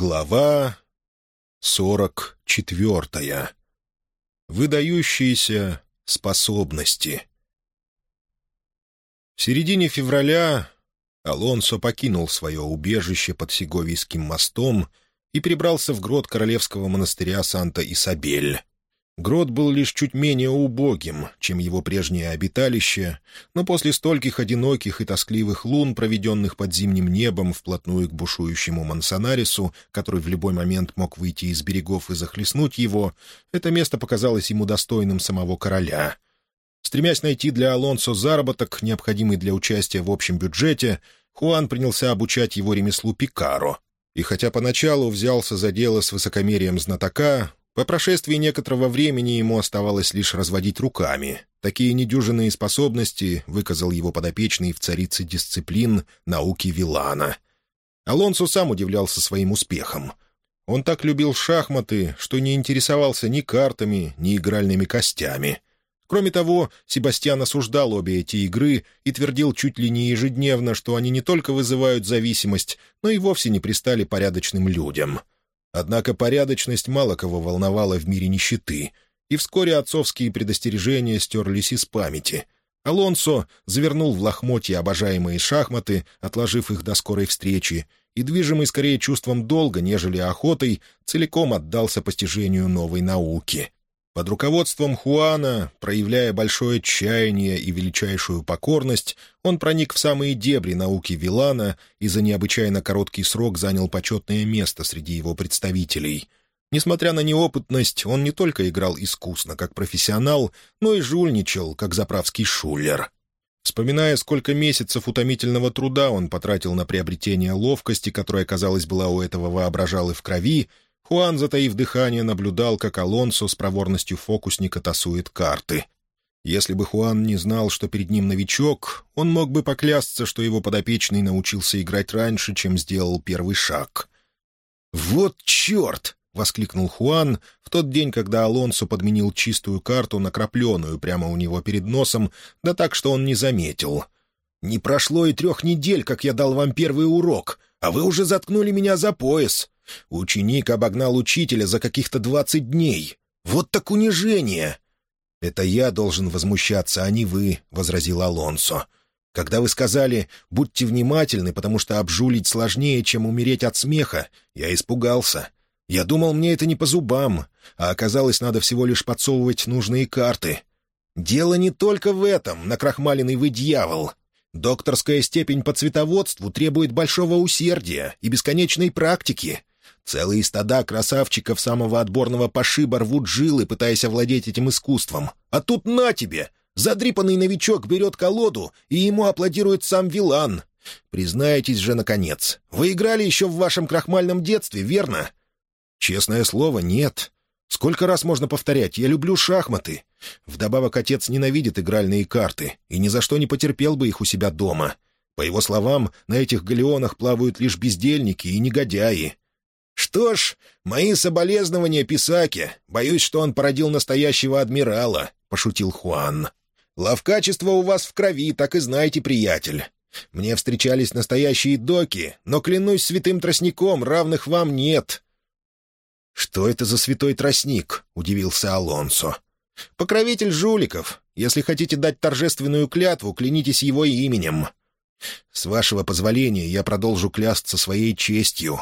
Глава сорок четвертая. Выдающиеся способности. В середине февраля Алонсо покинул свое убежище под Сеговийским мостом и прибрался в грот королевского монастыря Санта-Исабель. Грот был лишь чуть менее убогим, чем его прежнее обиталище, но после стольких одиноких и тоскливых лун, проведенных под зимним небом вплотную к бушующему Мансонарису, который в любой момент мог выйти из берегов и захлестнуть его, это место показалось ему достойным самого короля. Стремясь найти для Алонсо заработок, необходимый для участия в общем бюджете, Хуан принялся обучать его ремеслу Пикаро — и хотя поначалу взялся за дело с высокомерием знатока, по прошествии некоторого времени ему оставалось лишь разводить руками. Такие недюжинные способности выказал его подопечный в царице дисциплин науки Вилана. Алонсо сам удивлялся своим успехом. Он так любил шахматы, что не интересовался ни картами, ни игральными костями. Кроме того, Себастьян осуждал обе эти игры и твердил чуть ли не ежедневно, что они не только вызывают зависимость, но и вовсе не пристали порядочным людям — Однако порядочность мало кого волновала в мире нищеты, и вскоре отцовские предостережения стерлись из памяти. Алонсо завернул в лохмотья обожаемые шахматы, отложив их до скорой встречи, и, движимый скорее чувством долга, нежели охотой, целиком отдался постижению новой науки. Под руководством Хуана, проявляя большое тщаяние и величайшую покорность, он проник в самые дебри науки Вилана и за необычайно короткий срок занял почетное место среди его представителей. Несмотря на неопытность, он не только играл искусно, как профессионал, но и жульничал, как заправский шулер. Вспоминая, сколько месяцев утомительного труда он потратил на приобретение ловкости, которая, казалось, была у этого воображалы в крови, Хуан, затаив дыхание, наблюдал, как Алонсо с проворностью фокусника тасует карты. Если бы Хуан не знал, что перед ним новичок, он мог бы поклясться, что его подопечный научился играть раньше, чем сделал первый шаг. «Вот черт!» — воскликнул Хуан в тот день, когда Алонсо подменил чистую карту на крапленую прямо у него перед носом, да так, что он не заметил. «Не прошло и трех недель, как я дал вам первый урок, а вы уже заткнули меня за пояс. Ученик обогнал учителя за каких-то двадцать дней. Вот так унижение!» «Это я должен возмущаться, а не вы», — возразил Алонсо. «Когда вы сказали «будьте внимательны, потому что обжулить сложнее, чем умереть от смеха», я испугался. Я думал, мне это не по зубам, а оказалось, надо всего лишь подсовывать нужные карты. Дело не только в этом, накрахмаленный вы дьявол. Докторская степень по цветоводству требует большого усердия и бесконечной практики. Целые стада красавчиков самого отборного пошиба рвут жилы, пытаясь овладеть этим искусством. А тут на тебе! Задрипанный новичок берет колоду, и ему аплодирует сам Вилан. Признайтесь же, наконец, вы играли еще в вашем крахмальном детстве, верно? Честное слово, нет. Сколько раз можно повторять, я люблю шахматы. Вдобавок отец ненавидит игральные карты и ни за что не потерпел бы их у себя дома. По его словам, на этих галеонах плавают лишь бездельники и негодяи. «Что ж, мои соболезнования Писаке. Боюсь, что он породил настоящего адмирала», — пошутил Хуан. «Ловкачество у вас в крови, так и знаете, приятель. Мне встречались настоящие доки, но, клянусь святым тростником, равных вам нет». «Что это за святой тростник?» — удивился Алонсо. «Покровитель жуликов. Если хотите дать торжественную клятву, клянитесь его именем». «С вашего позволения я продолжу клясться своей честью»,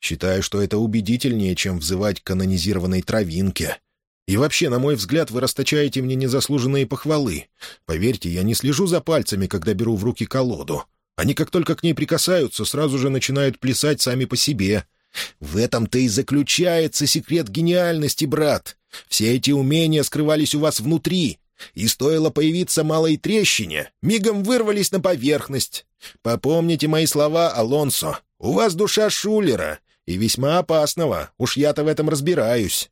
Считаю, что это убедительнее, чем взывать к канонизированной травинке. И вообще, на мой взгляд, вы расточаете мне незаслуженные похвалы. Поверьте, я не слежу за пальцами, когда беру в руки колоду. Они, как только к ней прикасаются, сразу же начинают плясать сами по себе. В этом-то и заключается секрет гениальности, брат. Все эти умения скрывались у вас внутри, и стоило появиться малой трещине, мигом вырвались на поверхность. Попомните мои слова, Алонсо. У вас душа шулера, и весьма опасного, уж я-то в этом разбираюсь.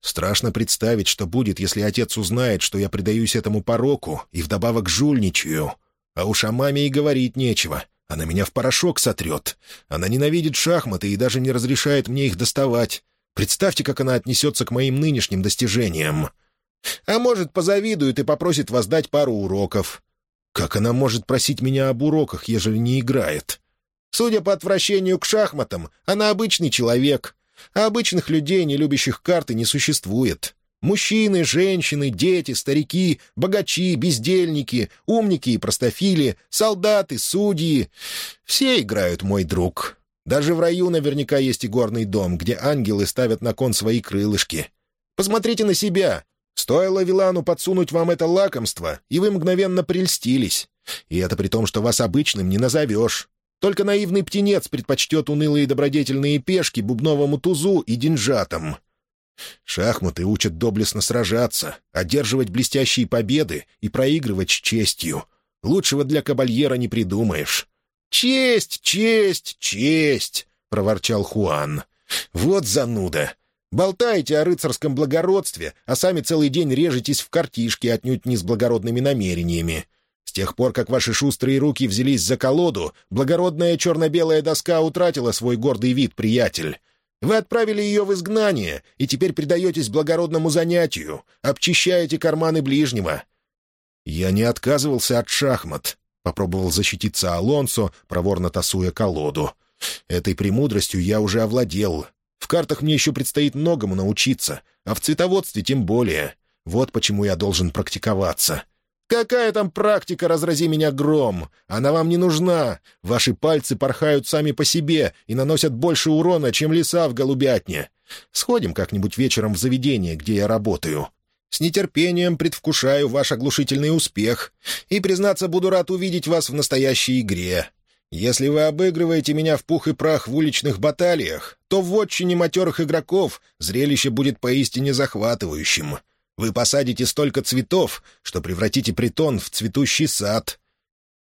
Страшно представить, что будет, если отец узнает, что я предаюсь этому пороку и вдобавок жульничаю. А уж о маме и говорить нечего. Она меня в порошок сотрет. Она ненавидит шахматы и даже не разрешает мне их доставать. Представьте, как она отнесется к моим нынешним достижениям. А может, позавидует и попросит вас дать пару уроков. Как она может просить меня об уроках, ежели не играет? Судя по отвращению к шахматам, она обычный человек. А обычных людей, не любящих карты, не существует. Мужчины, женщины, дети, старики, богачи, бездельники, умники и простофили, солдаты, судьи — все играют, мой друг. Даже в раю наверняка есть и горный дом, где ангелы ставят на кон свои крылышки. Посмотрите на себя. Стоило Вилану подсунуть вам это лакомство, и вы мгновенно прельстились. И это при том, что вас обычным не назовешь. Только наивный птенец предпочтет унылые добродетельные пешки бубновому тузу и деньжатам. Шахматы учат доблестно сражаться, одерживать блестящие победы и проигрывать с честью. Лучшего для кабальера не придумаешь. «Честь, честь, честь!» — проворчал Хуан. «Вот зануда! Болтаете о рыцарском благородстве, а сами целый день режетесь в картишке отнюдь не с благородными намерениями. С тех пор, как ваши шустрые руки взялись за колоду, благородная черно-белая доска утратила свой гордый вид, приятель. Вы отправили ее в изгнание, и теперь предаетесь благородному занятию, обчищаете карманы ближнего». «Я не отказывался от шахмат», — попробовал защититься Алонсо, проворно тасуя колоду. «Этой премудростью я уже овладел. В картах мне еще предстоит многому научиться, а в цветоводстве тем более. Вот почему я должен практиковаться. «Какая там практика, разрази меня гром? Она вам не нужна. Ваши пальцы порхают сами по себе и наносят больше урона, чем леса в голубятне. Сходим как-нибудь вечером в заведение, где я работаю. С нетерпением предвкушаю ваш оглушительный успех и, признаться, буду рад увидеть вас в настоящей игре. Если вы обыгрываете меня в пух и прах в уличных баталиях, то в отчине матерых игроков зрелище будет поистине захватывающим. Вы посадите столько цветов, что превратите притон в цветущий сад.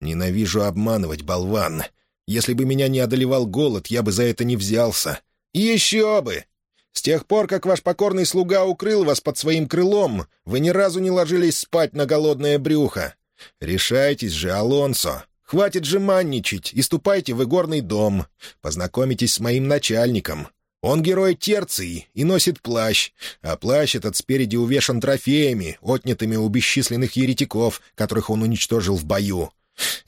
Ненавижу обманывать, болван. Если бы меня не одолевал голод, я бы за это не взялся. Еще бы! С тех пор, как ваш покорный слуга укрыл вас под своим крылом, вы ни разу не ложились спать на голодное брюхо. Решайтесь же, Алонсо. Хватит же манничать и ступайте в игорный дом. Познакомитесь с моим начальником. Он герой Терции и носит плащ, а плащ этот спереди увешан трофеями, отнятыми у бесчисленных еретиков, которых он уничтожил в бою.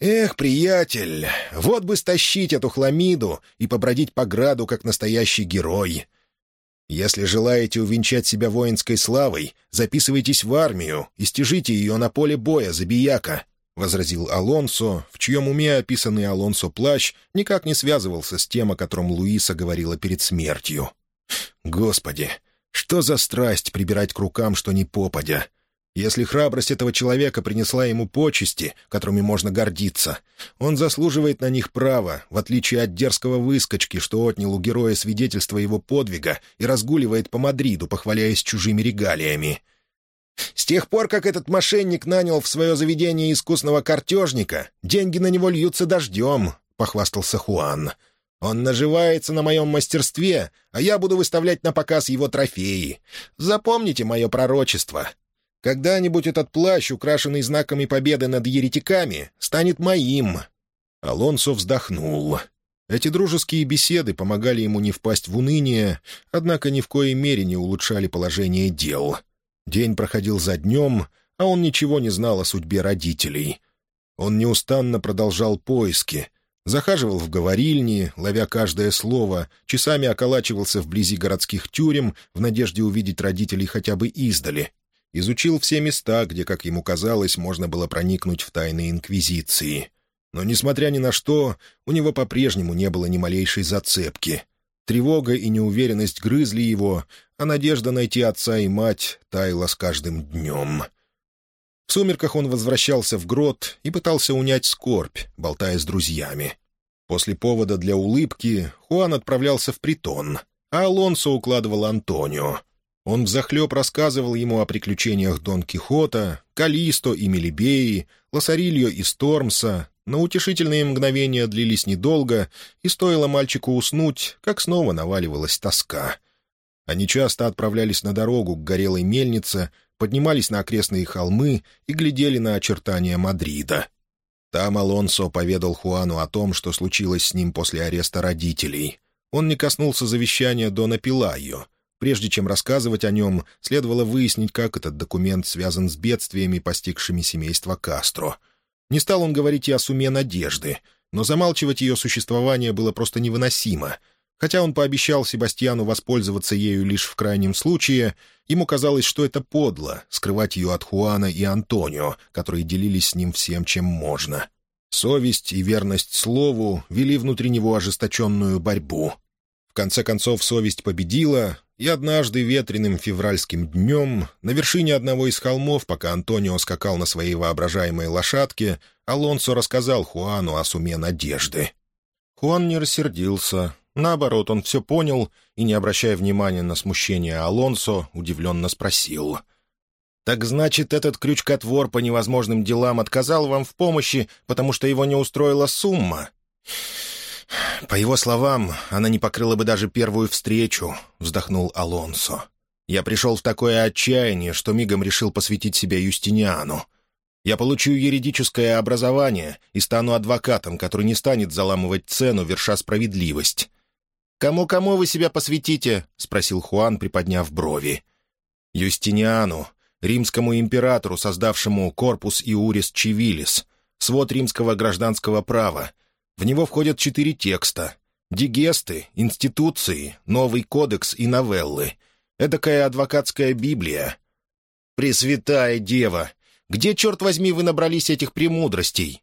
Эх, приятель, вот бы стащить эту хламиду и побродить по граду, как настоящий герой. Если желаете увенчать себя воинской славой, записывайтесь в армию и стяжите ее на поле боя, забияка. — возразил Алонсо, в чьем уме описанный Алонсо плащ никак не связывался с тем, о котором Луиса говорила перед смертью. «Господи, что за страсть прибирать к рукам, что ни попадя! Если храбрость этого человека принесла ему почести, которыми можно гордиться, он заслуживает на них права, в отличие от дерзкого выскочки, что отнял у героя свидетельство его подвига и разгуливает по Мадриду, похваляясь чужими регалиями. С тех пор, как этот мошенник нанял в свое заведение искусного картежника, деньги на него льются дождем», — похвастался Хуан. «Он наживается на моем мастерстве, а я буду выставлять на показ его трофеи. Запомните мое пророчество. Когда-нибудь этот плащ, украшенный знаками победы над еретиками, станет моим». Алонсо вздохнул. Эти дружеские беседы помогали ему не впасть в уныние, однако ни в коей мере не улучшали положение дел — День проходил за днем, а он ничего не знал о судьбе родителей. Он неустанно продолжал поиски. Захаживал в говорильни, ловя каждое слово, часами околачивался вблизи городских тюрем в надежде увидеть родителей хотя бы издали. Изучил все места, где, как ему казалось, можно было проникнуть в тайны Инквизиции. Но, несмотря ни на что, у него по-прежнему не было ни малейшей зацепки. Тревога и неуверенность грызли его, а надежда найти отца и мать таяла с каждым днем. В сумерках он возвращался в грот и пытался унять скорбь, болтая с друзьями. После повода для улыбки Хуан отправлялся в притон, а Алонсо укладывал Антонио. Он взахлеб рассказывал ему о приключениях Дон Кихота, Калисто и Мелибеи, Лосарильо и Стормса, но утешительные мгновения длились недолго, и стоило мальчику уснуть, как снова наваливалась тоска. Они часто отправлялись на дорогу к горелой мельнице, поднимались на окрестные холмы и глядели на очертания Мадрида. Там Алонсо поведал Хуану о том, что случилось с ним после ареста родителей. Он не коснулся завещания Дона Пилайо. Прежде чем рассказывать о нем, следовало выяснить, как этот документ связан с бедствиями, постигшими семейство Кастро — не стал он говорить и о суме надежды. но замалчивать ее существование было просто невыносимо. Хотя он пообещал Себастьяну воспользоваться ею лишь в крайнем случае, ему казалось, что это подло — скрывать ее от Хуана и Антонио, которые делились с ним всем, чем можно. Совесть и верность слову вели внутри него ожесточенную борьбу. В конце концов, совесть победила, и однажды ветреным февральским днем на вершине одного из холмов, пока Антонио скакал на своей воображаемой лошадке, Алонсо рассказал Хуану о суме надежды. Хуан не рассердился. Наоборот, он все понял и, не обращая внимания на смущение Алонсо, удивленно спросил. «Так значит, этот крючкотвор по невозможным делам отказал вам в помощи, потому что его не устроила сумма?» «По его словам, она не покрыла бы даже первую встречу», — вздохнул Алонсо. «Я пришел в такое отчаяние, что мигом решил посвятить себя Юстиниану. Я получу юридическое образование и стану адвокатом, который не станет заламывать цену, верша справедливость». «Кому-кому вы себя посвятите?» — спросил Хуан, приподняв брови. «Юстиниану, римскому императору, создавшему корпус Иурис Чивилис, свод римского гражданского права, в него входят четыре текста. Дигесты, институции, новый кодекс и новеллы. Эдакая адвокатская Библия. «Пресвятая Дева! Где, черт возьми, вы набрались этих премудростей?»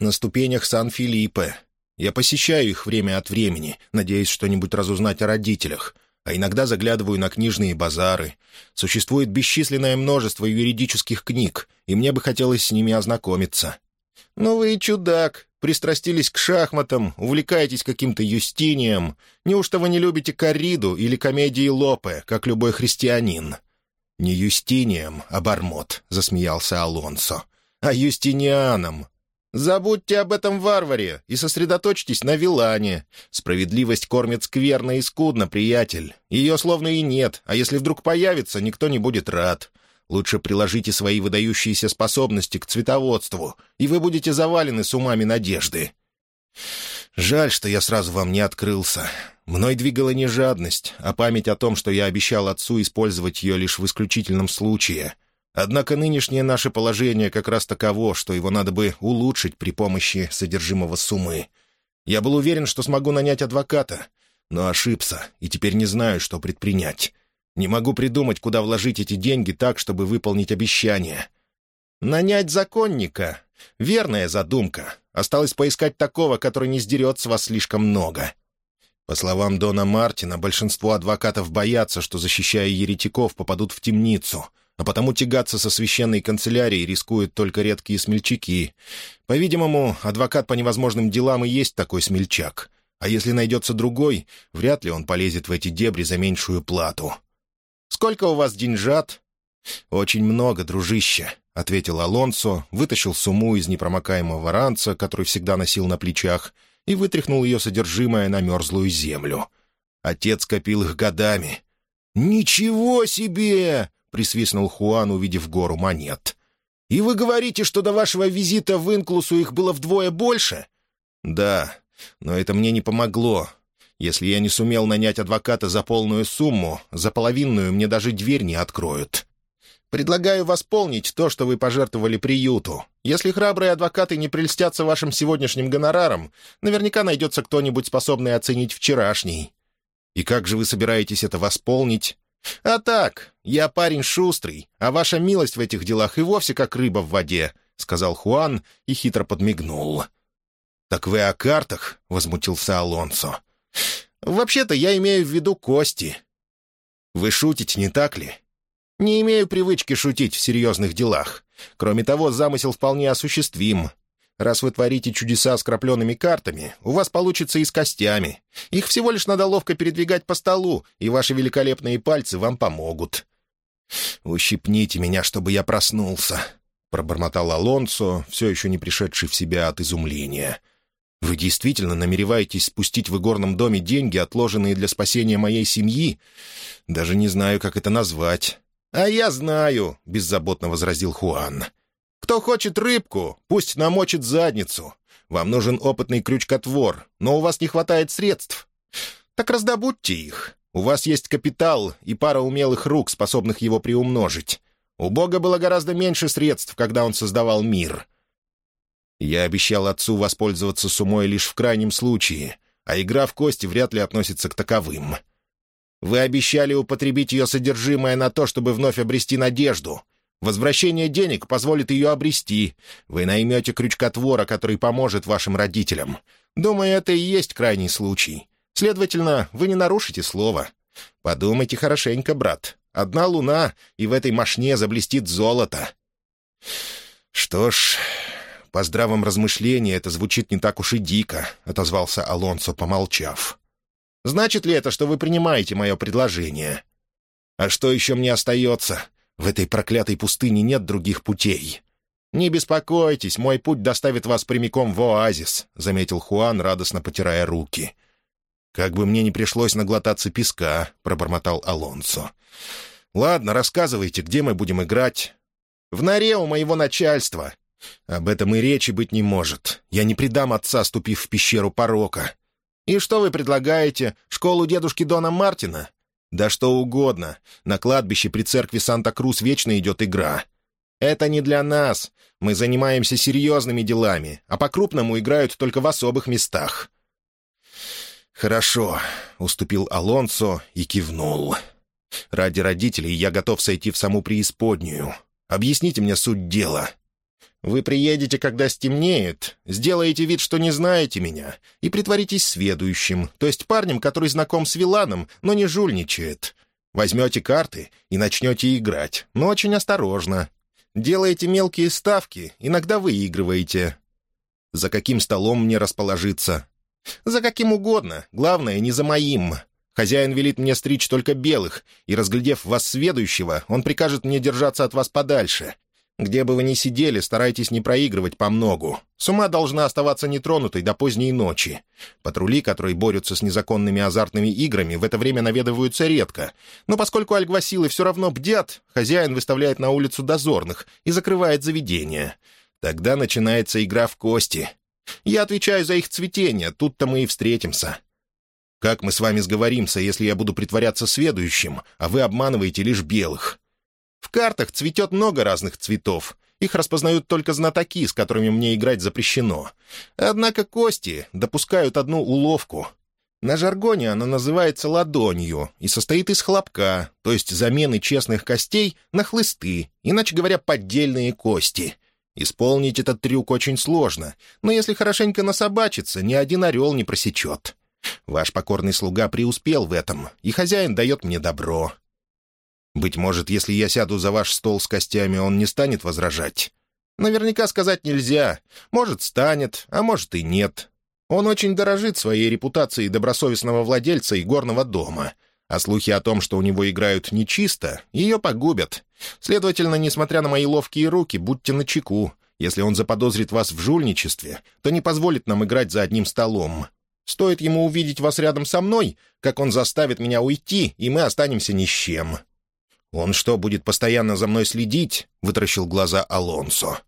«На ступенях Сан-Филиппе. Я посещаю их время от времени, надеясь что-нибудь разузнать о родителях, а иногда заглядываю на книжные базары. Существует бесчисленное множество юридических книг, и мне бы хотелось с ними ознакомиться». «Ну вы чудак пристрастились к шахматам, увлекаетесь каким-то юстинием. Неужто вы не любите корриду или комедии Лопе, как любой христианин?» «Не юстинием, а бармот», — засмеялся Алонсо, — «а юстинианом. Забудьте об этом варваре и сосредоточьтесь на Вилане. Справедливость кормит скверно и скудно, приятель. Ее словно и нет, а если вдруг появится, никто не будет рад. Лучше приложите свои выдающиеся способности к цветоводству, и вы будете завалены с умами надежды. Жаль, что я сразу вам не открылся. Мной двигала не жадность, а память о том, что я обещал отцу использовать ее лишь в исключительном случае. Однако нынешнее наше положение как раз таково, что его надо бы улучшить при помощи содержимого суммы. Я был уверен, что смогу нанять адвоката, но ошибся, и теперь не знаю, что предпринять. Не могу придумать, куда вложить эти деньги так, чтобы выполнить обещание. Нанять законника. Верная задумка. Осталось поискать такого, который не сдерет с вас слишком много. По словам Дона Мартина, большинство адвокатов боятся, что, защищая еретиков, попадут в темницу, а потому тягаться со священной канцелярией рискуют только редкие смельчаки. По-видимому, адвокат по невозможным делам и есть такой смельчак. А если найдется другой, вряд ли он полезет в эти дебри за меньшую плату. Сколько у вас деньжат?» «Очень много, дружище», — ответил Алонсо, вытащил сумму из непромокаемого ранца, который всегда носил на плечах, и вытряхнул ее содержимое на мерзлую землю. Отец копил их годами. «Ничего себе!» — присвистнул Хуан, увидев гору монет. «И вы говорите, что до вашего визита в Инклусу их было вдвое больше?» «Да, но это мне не помогло. Если я не сумел нанять адвоката за полную сумму, за половинную мне даже дверь не откроют. Предлагаю восполнить то, что вы пожертвовали приюту. Если храбрые адвокаты не прельстятся вашим сегодняшним гонораром, наверняка найдется кто-нибудь, способный оценить вчерашний. И как же вы собираетесь это восполнить? А так, я парень шустрый, а ваша милость в этих делах и вовсе как рыба в воде, — сказал Хуан и хитро подмигнул. «Так вы о картах?» — возмутился Алонсо. «Вообще-то я имею в виду кости». «Вы шутите, не так ли?» «Не имею привычки шутить в серьезных делах. Кроме того, замысел вполне осуществим. Раз вы творите чудеса с крапленными картами, у вас получится и с костями. Их всего лишь надо ловко передвигать по столу, и ваши великолепные пальцы вам помогут». «Ущипните меня, чтобы я проснулся», — пробормотал Алонсо, все еще не пришедший в себя от изумления. — вы действительно намереваетесь спустить в игорном доме деньги, отложенные для спасения моей семьи? Даже не знаю, как это назвать». «А я знаю», — беззаботно возразил Хуан. «Кто хочет рыбку, пусть намочит задницу. Вам нужен опытный крючкотвор, но у вас не хватает средств. Так раздобудьте их. У вас есть капитал и пара умелых рук, способных его приумножить. У Бога было гораздо меньше средств, когда он создавал мир. Я обещал отцу воспользоваться сумой лишь в крайнем случае, а игра в кости вряд ли относится к таковым. Вы обещали употребить ее содержимое на то, чтобы вновь обрести надежду. Возвращение денег позволит ее обрести. Вы наймете крючкотвора, который поможет вашим родителям. Думаю, это и есть крайний случай. Следовательно, вы не нарушите слово. Подумайте хорошенько, брат. Одна луна, и в этой мошне заблестит золото. Что ж, по здравом размышлении это звучит не так уж и дико, — отозвался Алонсо, помолчав. Значит ли это, что вы принимаете мое предложение? А что еще мне остается? В этой проклятой пустыне нет других путей. «Не беспокойтесь, мой путь доставит вас прямиком в оазис», — заметил Хуан, радостно потирая руки. «Как бы мне не пришлось наглотаться песка», — пробормотал Алонсо. «Ладно, рассказывайте, где мы будем играть?» «В норе у моего начальства». «Об этом и речи быть не может. Я не предам отца, ступив в пещеру порока. «И что вы предлагаете? Школу дедушки Дона Мартина?» «Да что угодно. На кладбище при церкви Санта-Крус вечно идет игра». «Это не для нас. Мы занимаемся серьезными делами, а по-крупному играют только в особых местах». «Хорошо», — уступил Алонсо и кивнул. «Ради родителей я готов сойти в саму преисподнюю. Объясните мне суть дела. Вы приедете, когда стемнеет, сделаете вид, что не знаете меня, и притворитесь сведущим, то есть парнем, который знаком с Виланом, но не жульничает. Возьмете карты и начнете играть, но очень осторожно. Делаете мелкие ставки, иногда выигрываете. За каким столом мне расположиться? За каким угодно, главное, не за моим. Хозяин велит мне стричь только белых, и, разглядев вас сведущего, он прикажет мне держаться от вас подальше. Где бы вы ни сидели, старайтесь не проигрывать по многу. Сума должна оставаться нетронутой до поздней ночи. Патрули, которые борются с незаконными азартными играми, в это время наведываются редко. Но поскольку альгвасилы все равно бдят, хозяин выставляет на улицу дозорных и закрывает заведение. Тогда начинается игра в кости. Я отвечаю за их цветение, тут-то мы и встретимся. Как мы с вами сговоримся, если я буду притворяться сведущим, а вы обманываете лишь белых? В картах цветет много разных цветов. Их распознают только знатоки, с которыми мне играть запрещено. Однако кости допускают одну уловку. На жаргоне она называется ладонью и состоит из хлопка, то есть замены честных костей на хлысты, иначе говоря, поддельные кости. Исполнить этот трюк очень сложно, но если хорошенько насобачиться, ни один орел не просечет. Ваш покорный слуга преуспел в этом, и хозяин дает мне добро. Быть может, если я сяду за ваш стол с костями, он не станет возражать? Наверняка сказать нельзя. Может, станет, а может и нет. Он очень дорожит своей репутацией добросовестного владельца игорного дома. А слухи о том, что у него играют нечисто, ее погубят. Следовательно, несмотря на мои ловкие руки, будьте начеку. Если он заподозрит вас в жульничестве, то не позволит нам играть за одним столом. Стоит ему увидеть вас рядом со мной, как он заставит меня уйти, и мы останемся ни с чем. «Он что, будет постоянно за мной следить?» — вытаращил глаза Алонсо.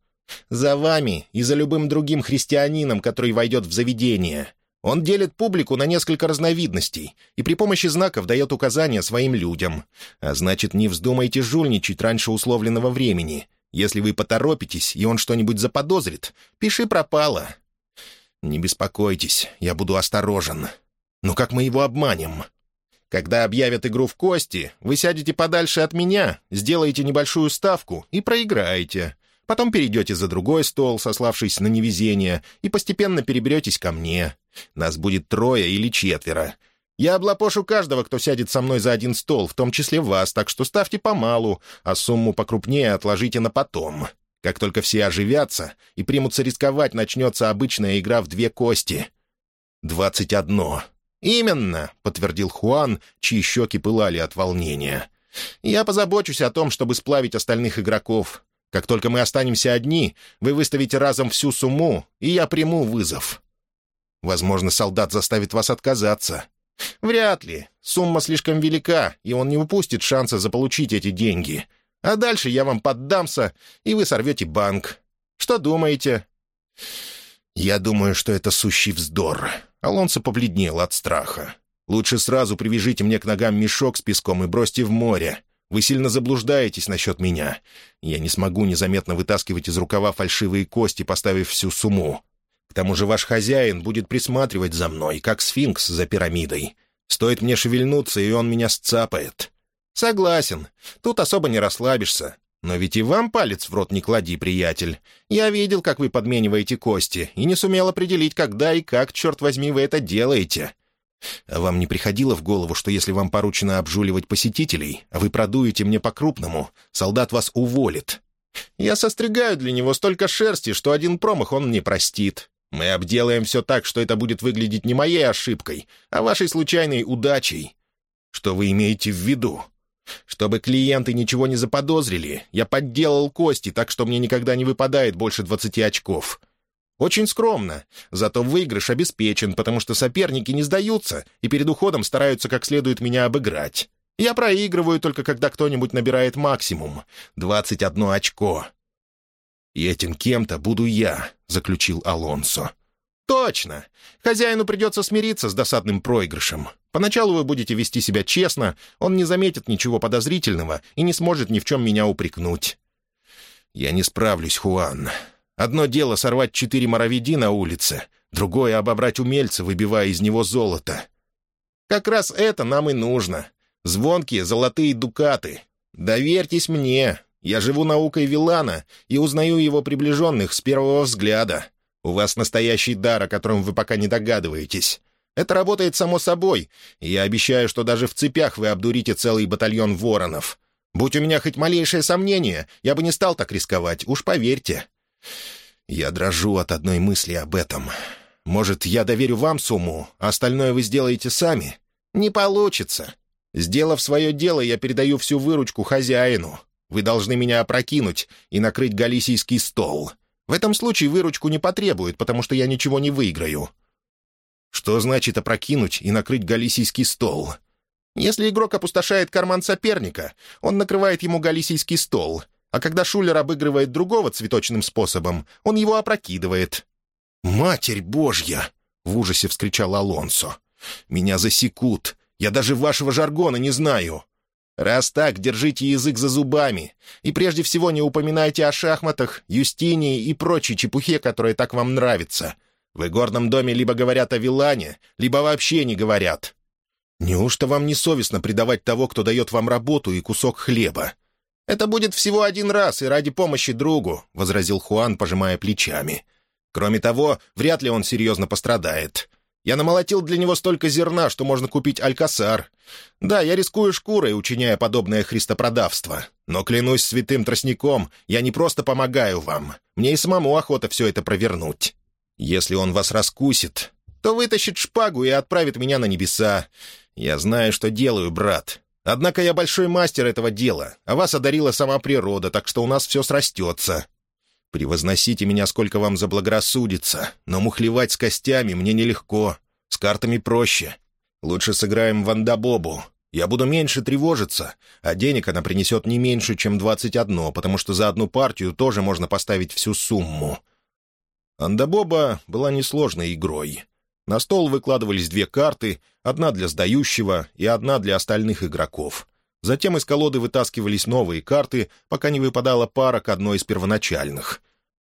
«За вами и за любым другим христианином, который войдет в заведение. Он делит публику на несколько разновидностей и при помощи знаков дает указания своим людям. А значит, не вздумайте жульничать раньше условленного времени. Если вы поторопитесь, и он что-нибудь заподозрит, пиши пропало». «Не беспокойтесь, я буду осторожен. Но как мы его обманем?» Когда объявят игру в кости, вы сядете подальше от меня, сделаете небольшую ставку и проиграете. Потом перейдете за другой стол, сославшись на невезение, и постепенно переберетесь ко мне. Нас будет трое или четверо. Я облапошу каждого, кто сядет со мной за один стол, в том числе вас, так что ставьте помалу, а сумму покрупнее отложите на потом. Как только все оживятся и примутся рисковать, начнется обычная игра в две кости. Двадцать одно. «Именно», — подтвердил Хуан, чьи щеки пылали от волнения. «Я позабочусь о том, чтобы сплавить остальных игроков. Как только мы останемся одни, вы выставите разом всю сумму, и я приму вызов». «Возможно, солдат заставит вас отказаться». «Вряд ли. Сумма слишком велика, и он не упустит шанса заполучить эти деньги. А дальше я вам поддамся, и вы сорвете банк. Что думаете?» «Я думаю, что это сущий вздор», Алонсо побледнел от страха. «Лучше сразу привяжите мне к ногам мешок с песком и бросьте в море. Вы сильно заблуждаетесь насчет меня. Я не смогу незаметно вытаскивать из рукава фальшивые кости, поставив всю сумму. К тому же ваш хозяин будет присматривать за мной, как сфинкс за пирамидой. Стоит мне шевельнуться, и он меня сцапает». «Согласен. Тут особо не расслабишься. Но ведь и вам палец в рот не клади, приятель. Я видел, как вы подмениваете кости, и не сумел определить, когда и как, черт возьми, вы это делаете. А вам не приходило в голову, что если вам поручено обжуливать посетителей, а вы продуете мне по-крупному, солдат вас уволит? Я состригаю для него столько шерсти, что один промах он не простит. Мы обделаем все так, что это будет выглядеть не моей ошибкой, а вашей случайной удачей. Что вы имеете в виду? Чтобы клиенты ничего не заподозрили, я подделал кости, так что мне никогда не выпадает больше двадцати очков. Очень скромно, зато выигрыш обеспечен, потому что соперники не сдаются и перед уходом стараются как следует меня обыграть. Я проигрываю только когда кто-нибудь набирает максимум — двадцать одно очко. «И этим кем-то буду я», — заключил Алонсо. «Точно. Хозяину придется смириться с досадным проигрышем. Поначалу вы будете вести себя честно, он не заметит ничего подозрительного и не сможет ни в чем меня упрекнуть». «Я не справлюсь, Хуан. Одно дело сорвать четыре моровиди на улице, другое — обобрать умельца, выбивая из него золото. Как раз это нам и нужно. Звонкие золотые дукаты. Доверьтесь мне. Я живу наукой Вилана и узнаю его приближенных с первого взгляда. У вас настоящий дар, о котором вы пока не догадываетесь. Это работает само собой, и я обещаю, что даже в цепях вы обдурите целый батальон воронов. Будь у меня хоть малейшее сомнение, я бы не стал так рисковать, уж поверьте. Я дрожу от одной мысли об этом. Может, я доверю вам сумму, а остальное вы сделаете сами? Не получится. Сделав свое дело, я передаю всю выручку хозяину. Вы должны меня опрокинуть и накрыть галисийский стол. В этом случае выручку не потребует, потому что я ничего не выиграю. Что значит опрокинуть и накрыть галисийский стол? Если игрок опустошает карман соперника, он накрывает ему галисийский стол — а когда шулер обыгрывает другого цветочным способом, он его опрокидывает. «Матерь Божья!» — в ужасе вскричал Алонсо. «Меня засекут. Я даже вашего жаргона не знаю. Раз так, держите язык за зубами. И прежде всего не упоминайте о шахматах, юстинии и прочей чепухе, которая так вам нравится. В игорном доме либо говорят о вилане, либо вообще не говорят. Неужто вам не совестно предавать того, кто дает вам работу и кусок хлеба? «Это будет всего один раз и ради помощи другу», — возразил Хуан, пожимая плечами. «Кроме того, вряд ли он серьезно пострадает. Я намолотил для него столько зерна, что можно купить алькасар. Да, я рискую шкурой, учиняя подобное христопродавство. Но, клянусь святым тростником, я не просто помогаю вам. Мне и самому охота все это провернуть. Если он вас раскусит, то вытащит шпагу и отправит меня на небеса. Я знаю, что делаю, брат. Однако я большой мастер этого дела, а вас одарила сама природа, так что у нас все срастется. Превозносите меня, сколько вам заблагорассудится, но мухлевать с костями мне нелегко, с картами проще. Лучше сыграем в Андабобу. Я буду меньше тревожиться, а денег она принесет не меньше, чем двадцать одно, потому что за одну партию тоже можно поставить всю сумму». Андабоба была несложной игрой. На стол выкладывались две карты, одна для сдающего и одна для остальных игроков. Затем из колоды вытаскивались новые карты, пока не выпадала пара к одной из первоначальных.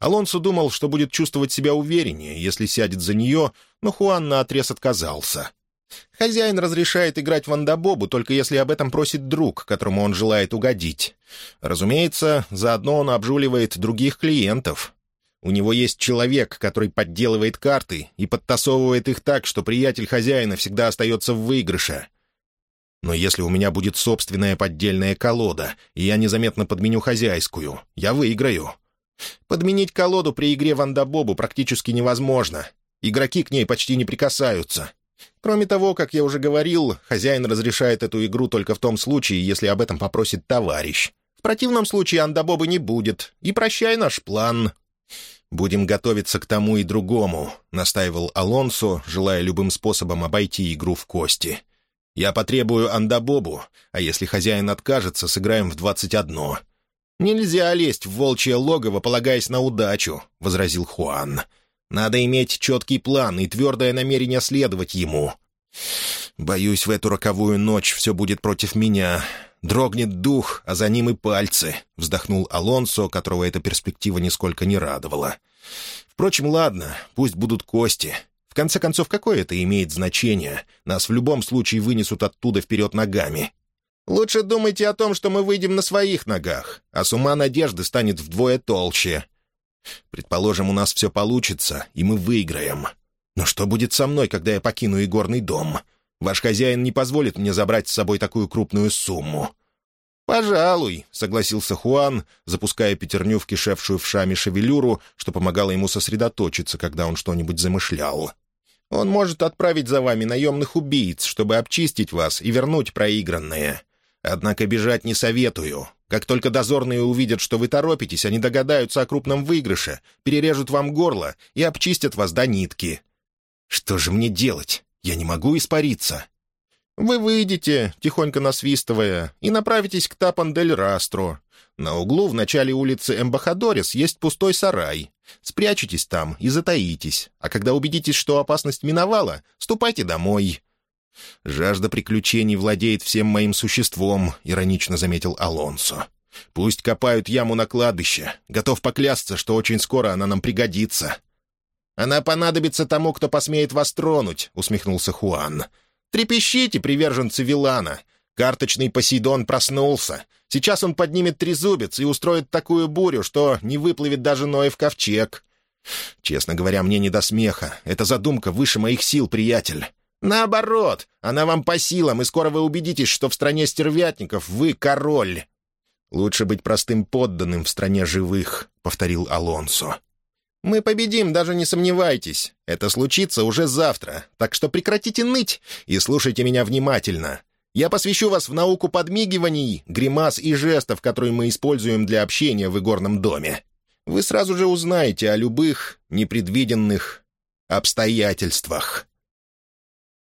Алонсо думал, что будет чувствовать себя увереннее, если сядет за нее, но Хуан наотрез отказался. Хозяин разрешает играть в андабобу, только если об этом просит друг, которому он желает угодить. Разумеется, заодно он обжуливает других клиентов. У него есть человек, который подделывает карты и подтасовывает их так, что приятель хозяина всегда остается в выигрыше. Но если у меня будет собственная поддельная колода, и я незаметно подменю хозяйскую, я выиграю. Подменить колоду при игре в Андабобу практически невозможно. Игроки к ней почти не прикасаются. Кроме того, как я уже говорил, хозяин разрешает эту игру только в том случае, если об этом попросит товарищ. В противном случае Андабобы не будет, и прощай наш план. «Будем готовиться к тому и другому», — настаивал Алонсо, желая любым способом обойти игру в кости. «Я потребую андабобу, а если хозяин откажется, сыграем в двадцать одно». «Нельзя лезть в волчье логово, полагаясь на удачу», — возразил Хуан. «Надо иметь четкий план и твердое намерение следовать ему». «Боюсь, в эту роковую ночь все будет против меня. Дрогнет дух, а за ним и пальцы», — вздохнул Алонсо, которого эта перспектива нисколько не радовала. «Впрочем, ладно, пусть будут кости. В конце концов, какое это имеет значение? Нас в любом случае вынесут оттуда вперед ногами. Лучше думайте о том, что мы выйдем на своих ногах, а с ума надежды станет вдвое толще. Предположим, у нас все получится, и мы выиграем. Но что будет со мной, когда я покину игорный дом?» Ваш хозяин не позволит мне забрать с собой такую крупную сумму». «Пожалуй», — согласился Хуан, запуская пятерню в кишевшую в шаме шевелюру, что помогало ему сосредоточиться, когда он что-нибудь замышлял. «Он может отправить за вами наемных убийц, чтобы обчистить вас и вернуть проигранное. Однако бежать не советую. Как только дозорные увидят, что вы торопитесь, они догадаются о крупном выигрыше, перережут вам горло и обчистят вас до нитки. Что же мне делать? Я не могу испариться. Вы выйдете, тихонько насвистывая, и направитесь к Тапан-дель-Растро. На углу в начале улицы Эмбахадорис есть пустой сарай. Спрячетесь там и затаитесь, а когда убедитесь, что опасность миновала, ступайте домой». «Жажда приключений владеет всем моим существом», — иронично заметил Алонсо. «Пусть копают яму на кладбище. Готов поклясться, что очень скоро она нам пригодится». «Она понадобится тому, кто посмеет вас тронуть», — усмехнулся Хуан. «Трепещите, приверженцы Вилана. Карточный Посейдон проснулся. Сейчас он поднимет трезубец и устроит такую бурю, что не выплывет даже Ноев ковчег». «Честно говоря, мне не до смеха. Эта задумка выше моих сил, приятель». «Наоборот, она вам по силам, и скоро вы убедитесь, что в стране стервятников вы король». «Лучше быть простым подданным в стране живых», — повторил Алонсо. «Мы победим, даже не сомневайтесь. Это случится уже завтра, так что прекратите ныть и слушайте меня внимательно. Я посвящу вас в науку подмигиваний, гримас и жестов, которые мы используем для общения в игорном доме. Вы сразу же узнаете о любых непредвиденных обстоятельствах».